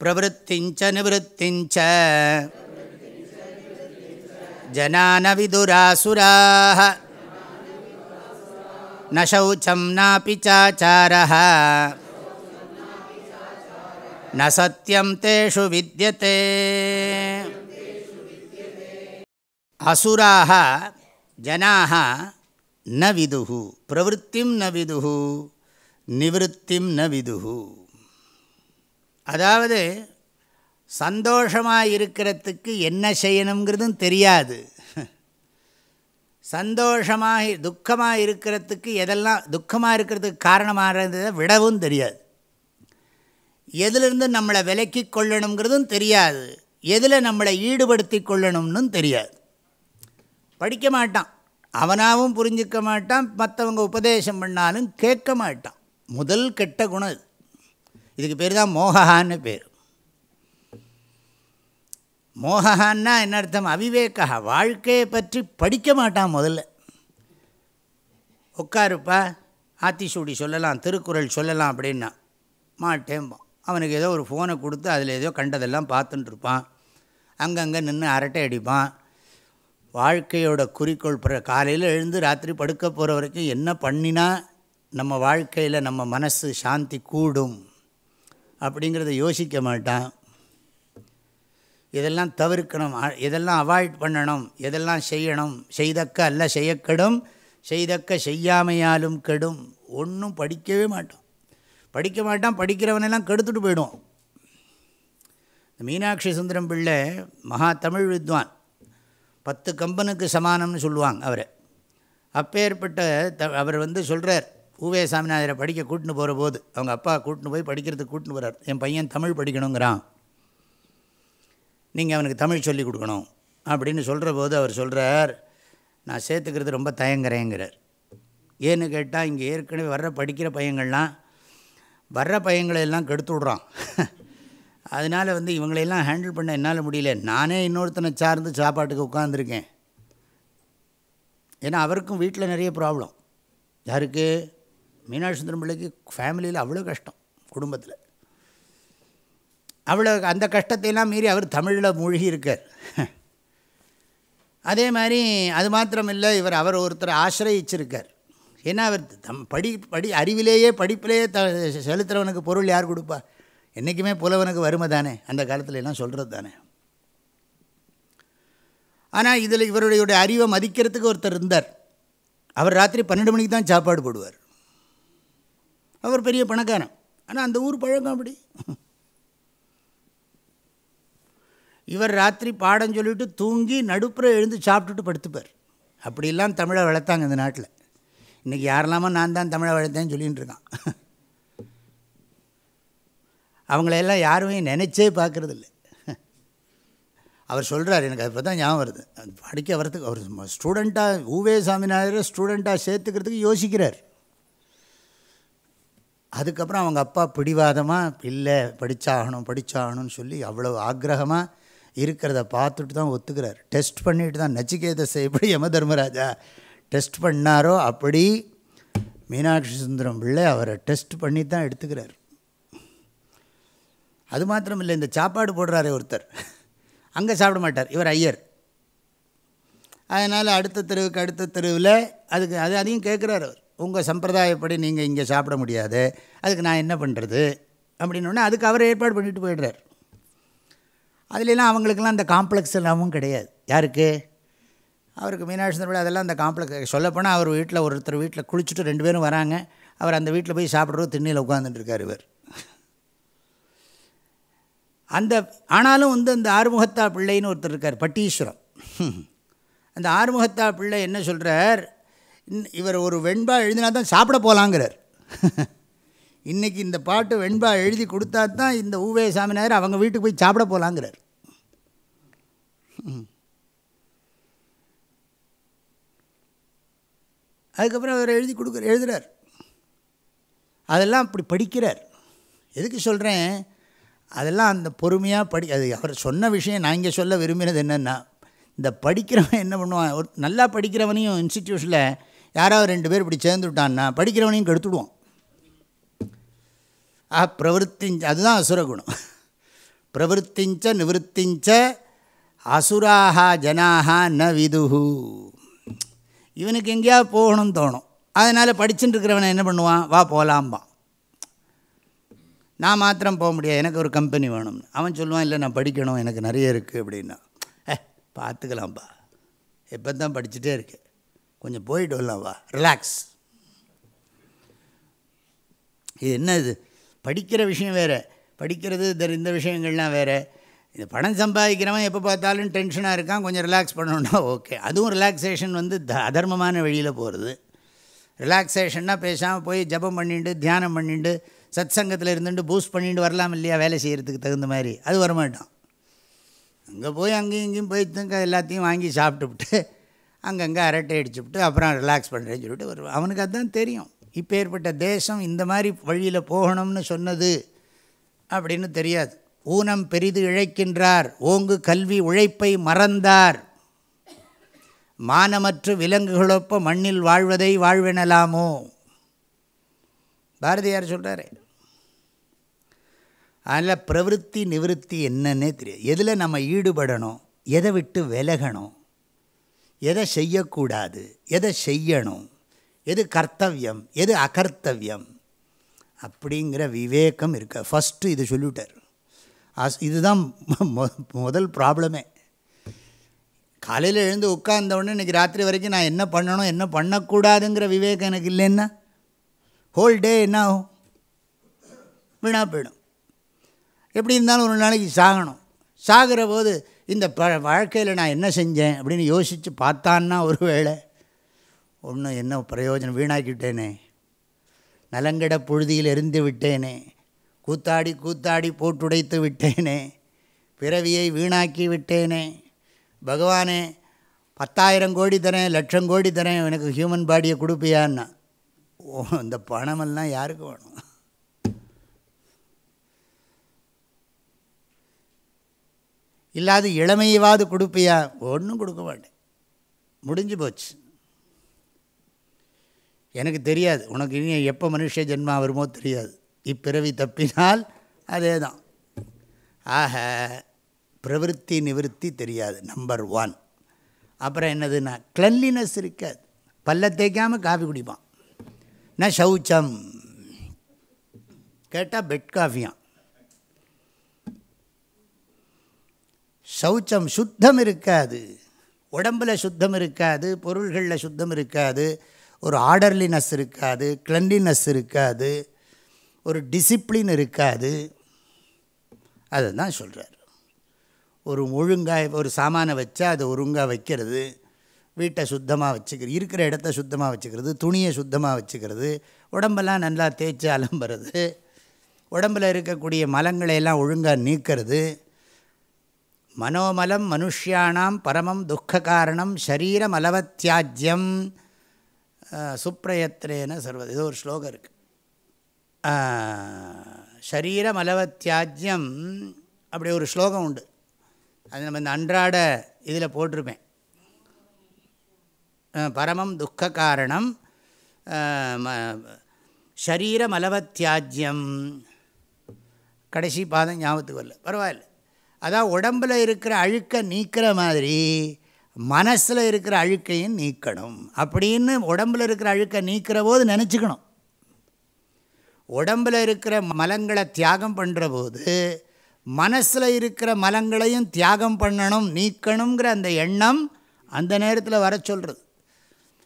प्रवृत्तिञ्च निवृत्तिञ्च जनान विदुरासुराः न शौचं नापि चाचारः। न सत्यं तेषु विद्यते அசுராக ஜனாக ந விதுகு பிரவருத்திம் ந விதுகு நிவத்திம் ந விதுகு அதாவது சந்தோஷமாக இருக்கிறதுக்கு என்ன செய்யணுங்கிறதும் தெரியாது. சந்தோஷமாக துக்கமாக இருக்கிறதுக்கு எதெல்லாம் துக்கமாக இருக்கிறதுக்கு காரணமாகிறதை விடவும் தெரியாது. எதிலிருந்து நம்மளை விலக்கி கொள்ளணுங்கிறதும் தெரியாது. எதில் நம்மளை ஈடுபடுத்தி கொள்ளணும்னு தெரியாது. படிக்க மாட்டான். அவனாகவும் புரிஞ்சிக்க மாட்டான். மற்றவங்க உபதேசம் பண்ணாலும் கேட்க மாட்டான். முதல் கெட்ட குணம் இது. இதுக்கு பேர் தான் மோகஹான்னு பேர். மோகஹான்னா என்ன அர்த்தம்? அவிவேகா. வாழ்க்கையை பற்றி படிக்க மாட்டான் முதல்ல. உட்காருப்பா. ஆத்திசூடி சொல்லலாம் திருக்குறள் சொல்லலாம் அப்படின்னா. மாட்டேம்பான். அவனுக்கு ஏதோ ஒரு ஃபோனை கொடுத்து அதில் ஏதோ கண்டதெல்லாம் பார்த்துட்டுருப்பான் அங்கங்கே நின்று அரட்டை அடிப்பான். வாழ்க்கையோட குறிக்கோள் பிற காலையில் எழுந்து ராத்திரி படுக்க போகிற வரைக்கும் என்ன பண்ணினா நம்ம வாழ்க்கையில் நம்ம மனசு சாந்தி கூடும் அப்படிங்கிறத யோசிக்க மாட்டான். இதெல்லாம் தவிர்க்கணும் இதெல்லாம் அவாய்ட் பண்ணணும் எதெல்லாம் செய்யணும் செய்தக்க அல்ல செய்யக்கெடும் செய்தக்க செய்யாமையாலும் கெடும் ஒன்றும் படிக்கவே மாட்டோம் படிக்க மாட்டான் படிக்கிறவனெல்லாம் கெடுத்துட்டு போயிடுவோம் மீனாட்சி சுந்தரம் பிள்ளை மகா தமிழ் வித்வான். பத்து கம்பனுக்கு சமானம்னு சொல்லுவாங்க அவர். அப்பேற்பட்ட த அவர் வந்து சொல்கிறார் ஊவே சாமிநாதரை படிக்க கூட்டின்னு போகிற போது அவங்க அப்பா கூட்டின்னு போய் படிக்கிறதுக்கு கூட்டின்னு போகிறார் என் பையன் தமிழ் படிக்கணுங்கிறான். நீங்கள் அவனுக்கு தமிழ் சொல்லி கொடுக்கணும். அப்படின்னு சொல்கிற போது அவர் சொல்கிறார் நான் சேர்த்துக்கிறது ரொம்ப தயங்குறேங்கிறார். ஏன்னு கேட்டால் இங்கே ஏற்கனவே வர்ற படிக்கிற பையங்கள்லாம் வர்ற பையங்களை எல்லாம் கெடுத்து விட்றான். அதனால் வந்து இவங்களையெல்லாம் ஹேண்டில் பண்ண என்னால் முடியல. நானே இன்னொருத்தனை சார்ந்து சாப்பாட்டுக்கு உட்காந்துருக்கேன் ஏன்னா அவருக்கும் வீட்டில் நிறைய ப்ராப்ளம் யாருக்கு? மீனாட்சி சுந்தரம் பிள்ளைக்கு ஃபேமிலியில் அவ்வளோ கஷ்டம் குடும்பத்தில். அவ்வளோ அந்த கஷ்டத்தையெல்லாம் மீறி அவர் தமிழில் மூழ்கி இருக்கார். அதே மாதிரி அது மாத்திரம் இல்லை இவர் அவர் ஒருத்தர் ஆசிரயிச்சிருக்கார். ஏன்னா அவர் தம் படி படி அறிவிலேயே படிப்பிலேயே த செலுத்துகிறவனுக்கு பொருள் யார் கொடுப்பா? என்றைக்குமே புலவனுக்கு வறுமை தானே? அந்த காலத்தில் எல்லாம் சொல்கிறது தானே? ஆனால் இதில் இவருடைய அறிவை மதிக்கிறதுக்கு ஒருத்தர் இருந்தார். அவர் ராத்திரி பன்னெண்டு மணிக்கு தான் சாப்பாடு போடுவார். அவர் பெரிய பணக்காரன். ஆனால் அந்த ஊர் பழக்கம் அப்படி. இவர் ராத்திரி பாடம் சொல்லிவிட்டு தூங்கி நடுப்புற எழுந்து சாப்பிட்டுட்டு படுத்துப்பார். அப்படிலாம் தமிழை வளர்த்தாங்க இந்த நாட்டில். இன்றைக்கி யாரெல்லாமோ நான் தான் தமிழை வளர்த்தேன்னு சொல்லிகிட்டு இருக்கான். அவங்களையெல்லாம் யாருமே நினச்சே பார்க்குறதில்ல. அவர் சொல்கிறார் எனக்கு அது தான் ஞாபகம் வருது. படிக்க வரத்துக்கு அவர் ஸ்டூடெண்ட்டாக ஊவே சாமிநாதரை ஸ்டூடெண்ட்டாக சேர்த்துக்கிறதுக்கு யோசிக்கிறார். அதுக்கப்புறம் அவங்க அப்பா பிடிவாதமாக இல்லை படித்தாகணும் படித்தாகணும்னு சொல்லி அவ்வளோ ஆக்ரகமாக இருக்கிறத பார்த்துட்டு தான் ஒத்துக்கிறார். டெஸ்ட் பண்ணிட்டு தான் நச்சிகேதஸை எப்படி யம தர்மராஜா டெஸ்ட் பண்ணாரோ அப்படி மீனாட்சி சுந்தரம் பிள்ளை அவரை டெஸ்ட் பண்ணி தான் எடுத்துக்கிறார். அது மாத்திரம் இல்லை இந்த சாப்பாடு போடுறாரே ஒருத்தர். அங்கே சாப்பிட மாட்டார் இவர் ஐயர். அதனால் அடுத்த தெருவுக்கு அடுத்த தெருவில் அதுக்கு அது அதையும் கேட்குறாரு அவர். உங்கள் சம்பிரதாயப்படி நீங்கள் இங்கே சாப்பிட முடியாது அதுக்கு நான் என்ன பண்ணுறது அப்படின்னோடனே அதுக்கு அவர் ஏற்பாடு பண்ணிட்டு போயிடுறார். அதுலலாம் அவங்களுக்கெல்லாம் அந்த காம்ப்ளெக்ஸ் எல்லாமும் கிடையாது. யாருக்கு? அவருக்கு மீனாட்சி சுந்தரம் அதெல்லாம் அந்த காம்ப்ளெக்ஸ் சொல்லப்போனால் அவர் வீட்டில் ஒருத்தர் வீட்டில் குளிச்சுட்டு ரெண்டு பேரும் வராங்க. அவர் அந்த வீட்டில் போய் சாப்பிட்றது திண்ணியில் உட்காந்துட்டுருக்கார் இவர். அந்த ஆனாலும் வந்து அந்த ஆறுமுகத்தா பிள்ளைன்னு ஒருத்தர் இருக்கார் பட்டீஸ்வரம் அந்த ஆறுமுகத்தா பிள்ளை என்ன சொல்கிறார் இவர் ஒரு வெண்பா எழுதினா தான் சாப்பிட போகலாங்கிறார் இன்றைக்கி இந்த பாட்டு வெண்பா எழுதி கொடுத்தா தான் இந்த ஊவே சாமினார் அவங்க வீட்டுக்கு போய் சாப்பிட போகலாங்கிறார் அதுக்கப்புறம் அவர் எழுதி கொடுக்குற எழுதுகிறார் அதெல்லாம் அப்படி படிக்கிறார். எதுக்கு சொல்கிறேன் அதெல்லாம் அந்த பொறுமையாக படி அது அவர் சொன்ன விஷயம் நான் இங்கே சொல்ல விரும்பினது என்னென்னா இந்த படிக்கிறவன் என்ன பண்ணுவான்? ஒரு நல்லா படிக்கிறவனையும் இன்ஸ்டிடியூஷனில் யாராவது ரெண்டு பேர் இப்படி சேர்ந்துவிட்டான்னா படிக்கிறவனையும் கெடுத்துடுவான். ஆ பிரவருத்திஞ்ச அதுதான் அசுரகுணம் பிரவருத்திஞ்ச நிவத்திஞ்ச அசுராக ஜனாக ந விதுகு இவனுக்கு எங்கேயாவது போகணும்னு தோணும். அதனால் படிச்சுட்டு இருக்கிறவனை என்ன பண்ணுவான்? வா போகலாம்பான் நான் மாத்திரம் போக முடியாது. எனக்கு ஒரு கம்பெனி வேணும்னு. அவன் சொல்லுவான் இல்லை நான் படிக்கணும். எனக்கு நிறைய இருக்குது அப்படின்னா. ஏ பார்த்துக்கலாம்ப்பா எப்போ தான் படிச்சுட்டே இருக்கேன் கொஞ்சம் போயிட்டு வரலாம்ப்பா ரிலாக்ஸ் இது என்ன இது? படிக்கிற விஷயம் வேறு. படிக்கிறது இந்த இந்த விஷயங்கள்லாம் வேறு. இது பணம் சம்பாதிக்கிறவன் எப்போ பார்த்தாலும் டென்ஷனாக இருக்கான். கொஞ்சம் ரிலாக்ஸ் பண்ணணுன்னா ஓகே அதுவும் ரிலாக்ஸேஷன் வந்து த அதர்மமான வழியில் போகிறது ரிலாக்ஸேஷன்னா பேசாமல் போய் ஜபம் பண்ணிட்டு தியானம் பண்ணிட்டு சத் சங்கத்தில் இருந்துட்டு பூஸ்ட் பண்ணிட்டு வரலாம் இல்லையா வேலை செய்கிறதுக்கு தகுந்த மாதிரி. அது வரமாட்டோம். அங்கே போய் அங்கேயும் இங்கேயும் போய் எல்லாத்தையும் வாங்கி சாப்பிட்டுவிட்டு அங்கங்கே அரட்டை அடிச்சுவிட்டு அப்புறம் ரிலாக்ஸ் பண்ணுறேன்னு சொல்லிட்டு வருவான் அவனுக்கு அதுதான் தெரியும். இப்போ ஏற்பட்ட தேசம் இந்த மாதிரி வழியில் போகணும்னு சொன்னது அப்படின்னு தெரியாது. ஊனம் பெரிது இழைக்கின்றார். ஓங்கு கல்வி உழைப்பை மறந்தார். மானமற்று விலங்குகளொப்ப மண்ணில் வாழ்வதை வாழ்வெனலாமோ? பாரதியார் சொல்கிறாரு அதில் பிரவருத்தி நிவൃத்தி என்னன்னே தெரியாது. எதில் நம்ம ஈடுபடணும்? எதை விட்டு விலகணும்? எதை செய்யக்கூடாது? எதை செய்யணும்? எது கர்த்தவியம்? எது அகர்த்தவியம்? அப்படிங்கிற விவேகம் இருக்க. ஃபஸ்ட்டு இது சொல்லிவிட்டார். அஸ் இதுதான் முதல் ப்ராப்ளமே காலையில் எழுந்து உட்காந்தவொடனே இன்றைக்கி ராத்திரி வரைக்கும் நான் என்ன பண்ணணும் என்ன பண்ணக்கூடாதுங்கிற விவேகம் எனக்கு இல்லைன்னா ஹோல் டே என்ன ஆகும்? வீணாக போயிடும். எப்படி இருந்தாலும் ஒரு நாளைக்கு சாகணும். சாகிற போது இந்த ப வாழ்க்கையில் நான் என்ன செஞ்சேன் அப்படின்னு யோசித்து பார்த்தான்னா ஒரு வேளை ஒன்றும் என்ன பிரயோஜனம் வீணாக்கிவிட்டேனே. நலங்கட புழுதியில் எரிந்து விட்டேனே. கூத்தாடி கூத்தாடி போட்டுடைத்து விட்டேனே. பிறவியை வீணாக்கி விட்டேனே. பகவானே பத்தாயிரம் கோடி தரேன் லட்சம் கோடி தரேன் எனக்கு ஹியூமன் பாடியை கொடுப்பியான்னா? ஓ இந்த பணமெல்லாம் யாருக்கு வேணும்? இல்லாத இளமையவாது கொடுப்பியா? ஒன்றும் கொடுக்க மாட்டேன். முடிஞ்சு போச்சு. எனக்கு தெரியாது. உனக்கு இனி எப்போ மனுஷ ஜென்மா வருமோ தெரியாது. இப்பிறவி தப்பினால் அதே தான் ஆக பிரவருத்தி நிவர்த்தி தெரியாது. நம்பர் ஒன் அப்புறம் என்னதுன்னா கிளன்லினஸ் இருக்காது. பல்ல தேய்க்காமல் காஃபி குடிப்பான். நான் சௌச்சம். கேட்டால் பெட் காஃபியான் சௌச்சம் சுத்தம் இருக்காது. உடம்பில் சுத்தம் இருக்காது பொருள்களில் சுத்தம் இருக்காது ஒரு ஆர்டர்லினஸ் இருக்காது கிளன்லினஸ் இருக்காது ஒரு டிசிப்ளின் இருக்காது. அதை தான் சொல்கிறார் ஒரு ஒழுங்காக ஒரு சாமானை வச்சா அதை ஒழுங்காக வைக்கிறது வீட்டை சுத்தமாக வச்சுக்கிறது இருக்கிற இடத்த சுத்தமாக வச்சுக்கிறது துணியை சுத்தமாக வச்சுக்கிறது உடம்பெல்லாம் நல்லா தேய்ச்சி அலம்புறது உடம்பில் இருக்கக்கூடிய மலங்களை எல்லாம் ஒழுங்காக நீக்கிறது மனோமலம் மனுஷியானாம் பரமம் துக்க காரணம் ஷரீரம் அலவத்தியாஜ்யம் சுப்ரயத்னேன சர்வது இது ஒரு ஸ்லோகம் இருக்குது ஷரீரம் அலவத்தியாஜ்யம் அப்படி ஒரு ஸ்லோகம் உண்டு. அது நம்ம இந்த அன்றாட இதில் போட்டிருப்பேன். பரமம் துக்க காரணம் ஷரீரம் அலவத்தியாஜ்யம் கடைசி பாதம் ஞாபகத்துக்கு வரல. பரவாயில்ல. அதான் உடம்பில் இருக்கிற அழுக்கை நீக்கிற மாதிரி மனசில் இருக்கிற அழுக்கையும் நீக்கணும். அப்படின்னு உடம்பில் இருக்கிற அழுக்கை நீக்கிற போது நினச்சிக்கணும். உடம்பில் இருக்கிற மலங்களை தியாகம் பண்ணுற போது மனசில் இருக்கிற மலங்களையும் தியாகம் பண்ணணும் நீக்கணுங்கிற அந்த எண்ணம் அந்த நேரத்தில் வர சொல்கிறது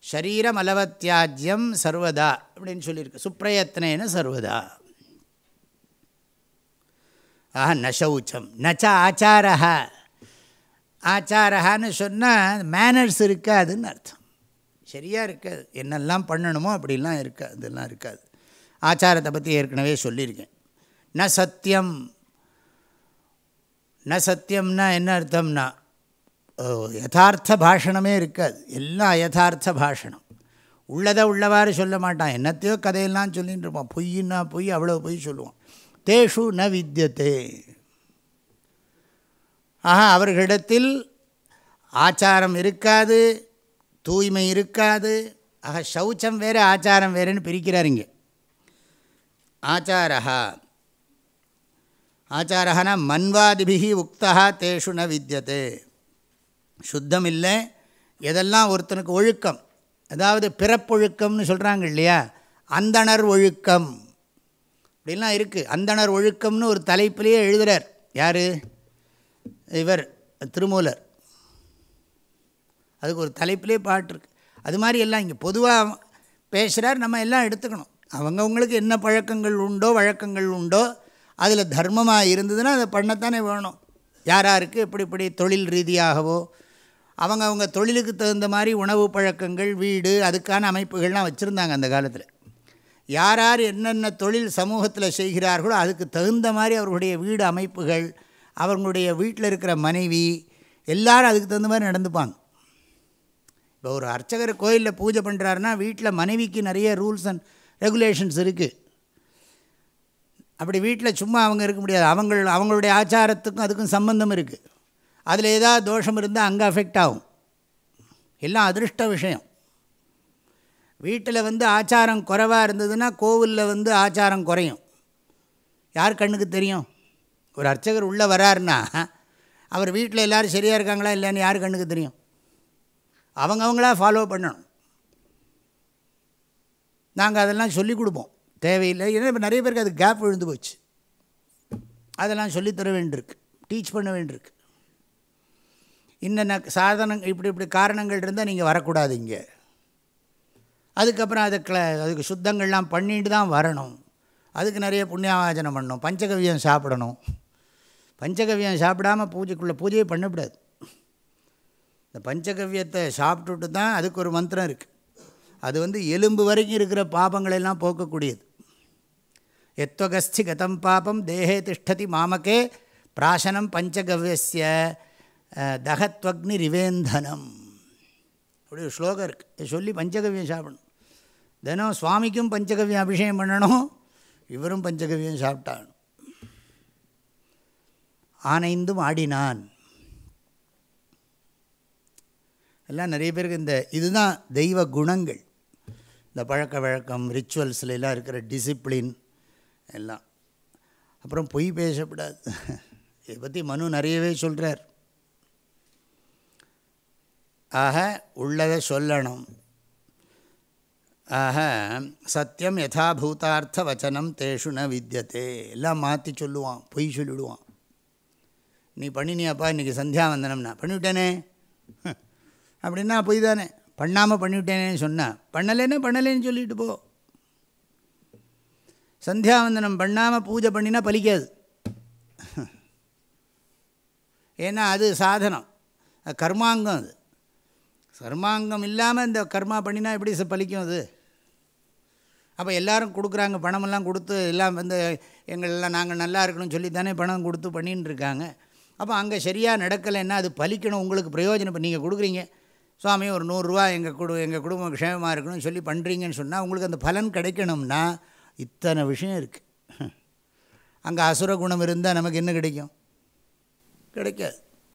சரீரம் அலவத்தியாஜ்யம் சர்வதா அப்படின்னு சொல்லியிருக்கு. சுப்பிரயத்னேன்னு சர்வதா. ஆஹா நசௌச்சம் நச்ச ஆச்சாரா ஆச்சாரஹான்னு சொன்னால் மேனர்ஸ் இருக்காதுன்னு அர்த்தம். சரியாக இருக்காது. என்னெல்லாம் பண்ணணுமோ அப்படிலாம் இருக்காது இதெல்லாம் இருக்காது. ஆச்சாரத்தை பற்றி ஏற்கனவே சொல்லியிருக்கேன். ந சத்தியம். ந சத்தியம்னா என்ன அர்த்தம்னா யதார்த்த பாஷணமே இருக்காது. எல்லாம் யதார்த்த பாஷணம். உள்ளதை உள்ளவாறு சொல்ல மாட்டான். என்னத்தையோ கதையெல்லாம் சொல்லிகிட்டு இருப்பான். பொய்ன்னா பொய் அவ்வளோ பொய் சொல்லுவான். தேஷு ந வித்தியத்தே ஆக அவர்களிடத்தில் ஆச்சாரம் இருக்காது தூய்மை இருக்காது. ஆக சௌச்சம் வேறு ஆச்சாரம் வேறுன்னு பிரிக்கிறார் இங்கே. ஆச்சாரா ஆச்சாரனா மன்வாதிபிகி உக்தா தேஷு ந வித்தியதே சுத்தம் இல்லை எதெல்லாம் ஒருத்தனுக்கு ஒழுக்கம் அதாவது பிறப்பொழுக்கம்னு சொல்கிறாங்க இல்லையா அந்தணர் ஒழுக்கம். இப்படிலாம் இருக்குது அந்தனர் ஒழுக்கம்னு ஒரு தலைப்பிலேயே எழுதுகிறார் யார்? இவர் திருமூலர். அதுக்கு ஒரு தலைப்பிலே பாட்டுருக்கு அது மாதிரி எல்லாம் இங்கே பொதுவாக பேசுகிறார் நம்ம எல்லாம் எடுத்துக்கணும். அவங்கவுங்களுக்கு என்ன பழக்கங்கள் உண்டோ வழக்கங்கள் உண்டோ அதில் தர்மமாக இருந்ததுன்னா அதை பண்ணத்தானே வேணும். யார் யாருக்கு இப்படி இப்படி தொழில் ரீதியாகவோ அவங்க அவங்க தொழிலுக்கு தகுந்த மாதிரி உணவு பழக்கங்கள் வீடு அதுக்கான அமைப்புகள்லாம் வச்சுருந்தாங்க அந்த காலத்தில். யார் யார் என்னென்ன தொழில் சமூகத்தில் செய்கிறார்களோ அதுக்கு தகுந்த மாதிரி அவர்களுடைய வீடு அமைப்புகள் அவர்களுடைய வீட்டில் இருக்கிற மனைவி எல்லாரும் அதுக்கு தகுந்த மாதிரி நடந்துப்பாங்க. இப்போ ஒரு அர்ச்சகர் கோயிலில் பூஜை பண்ணுறாருன்னா வீட்டில் மனைவிக்கு நிறைய ரூல்ஸ் அண்ட் ரெகுலேஷன்ஸ் இருக்குது அப்படி வீட்டில் சும்மா அவங்க இருக்க முடியாது. அவங்கள் அவங்களுடைய ஆச்சாரத்துக்கும் அதுக்கும் சம்பந்தம் இருக்குது அதில் ஏதாவது தோஷம் இருந்தால் அங்கே அஃபெக்ட் ஆகும். எல்லாம் அதிருஷ்ட விஷயம். வீட்டில் வந்து ஆச்சாரம் குறைவாக இருந்ததுன்னா கோவிலில் வந்து ஆச்சாரம் குறையும். யார் கண்ணுக்கு தெரியும்? ஒரு அர்ச்சகர் உள்ளே வராருன்னா அவர் வீட்டில் எல்லோரும் சரியாக இருக்காங்களா இல்லைன்னு யார் கண்ணுக்கு தெரியும்? அவங்கவுங்களா ஃபாலோ பண்ணணும். நாங்கள் அதெல்லாம் சொல்லிக் கொடுப்போம். தேவையில்லை. ஏன்னா இப்போ நிறைய பேருக்கு அது கேப் விழுந்து போச்சு. அதெல்லாம் சொல்லித்தர வேண்டியிருக்கு. டீச் பண்ண வேண்டியிருக்கு. இன்னென்ன சாதனம் இப்படி இப்படி காரணங்கள் இருந்தால் நீங்கள் வரக்கூடாது இங்கே. அதுக்கப்புறம் அது க்ள அதுக்கு சுத்தங்கள்லாம் பண்ணிட்டு தான் வரணும். அதுக்கு நிறைய புண்ணியாவாச்சனம் பண்ணணும். பஞ்சகவியம் சாப்பிடணும். பஞ்சகவியம் சாப்பிடாமல் பூஜைக்குள்ளே பூஜையே பண்ணக்கூடாது. இந்த பஞ்சகவியத்தை சாப்பிட்டுட்டு தான் அதுக்கு ஒரு மந்திரம் இருக்குது அது வந்து எலும்பு வரைக்கும் இருக்கிற பாபங்களெல்லாம் போக்கக்கூடியது. எத்வகஸ்தி கதம் பாபம் தேகே திஷ்டதி மாமக்கே பிராசனம் பஞ்சகவ்யஸ்ய தகத்வக்னி ரிவேந்தனம். அப்படி ஒரு ஸ்லோகம் இருக்குது சொல்லி பஞ்சகவியம் சாப்பிடணும். தினம் சுவாமிக்கும் பஞ்சகவியம் அபிஷேகம் பண்ணணும் இவரும் பஞ்சகவியம் சாப்பிட்டான் ஆனைந்தும் ஆடினான். எல்லாம் நிறைய பேருக்கு இந்த இதுதான் தெய்வ குணங்கள். இந்த பழக்க வழக்கம் ரிச்சுவல்ஸில் எல்லாம் இருக்கிற டிசிப்ளின் எல்லாம். அப்புறம் பொய் பேசக்கூடாது இதை பற்றி மனு நிறையவே சொல்கிறார் ஆக உள்ளதை சொல்லணும். ஆக சத்தியம் யதாபூதார்த்த வச்சனம் தேஷு ந வித்தியதே எல்லாம் மாற்றி சொல்லுவான் பொய் சொல்லிவிடுவான் நீ பண்ணினியாப்பா இன்றைக்கி சந்தியாவந்தனம்னா பண்ணிவிட்டேனே. அப்படின்னா பொய் தானே. பண்ணாமல் பண்ணிவிட்டேனேன்னு சொன்னால் பண்ணலேன்னா பண்ணலேன்னு சொல்லிட்டு போ. சந்தியாவந்தனம் பண்ணாமல் பூஜை பண்ணினா பலிக்காது. ஏன்னா அது சாதனம். கர்மாங்கம் அது. கர்மாங்கம் இல்லாமல் இந்த கர்மா பண்ணினா எப்படி பலிக்கும் அது? அப்போ எல்லோரும் கொடுக்குறாங்க பணமெல்லாம் கொடுத்து எல்லாம் வந்து எங்களெல்லாம் நாங்கள் நல்லா இருக்கணும்னு சொல்லி தானே பணம் கொடுத்து பண்ணின்னு இருக்காங்க. அப்போ அங்கே சரியாக நடக்கலைன்னா அது பலிக்கணும் உங்களுக்கு பிரயோஜனம் இப்போ நீங்கள் கொடுக்குறீங்க. சுவாமி ஒரு நூறுரூவா எங்கள் குடு எங்கள் குடும்பம் க்ஷேமமாக இருக்கணும்னு சொல்லி பண்ணுறீங்கன்னு சொன்னால் உங்களுக்கு அந்த பலன் கிடைக்கணும்னா இத்தனை விஷயம் இருக்குது அங்கே அசுர குணம் இருந்தால் நமக்கு என்ன கிடைக்கும்? கிடைக்காது.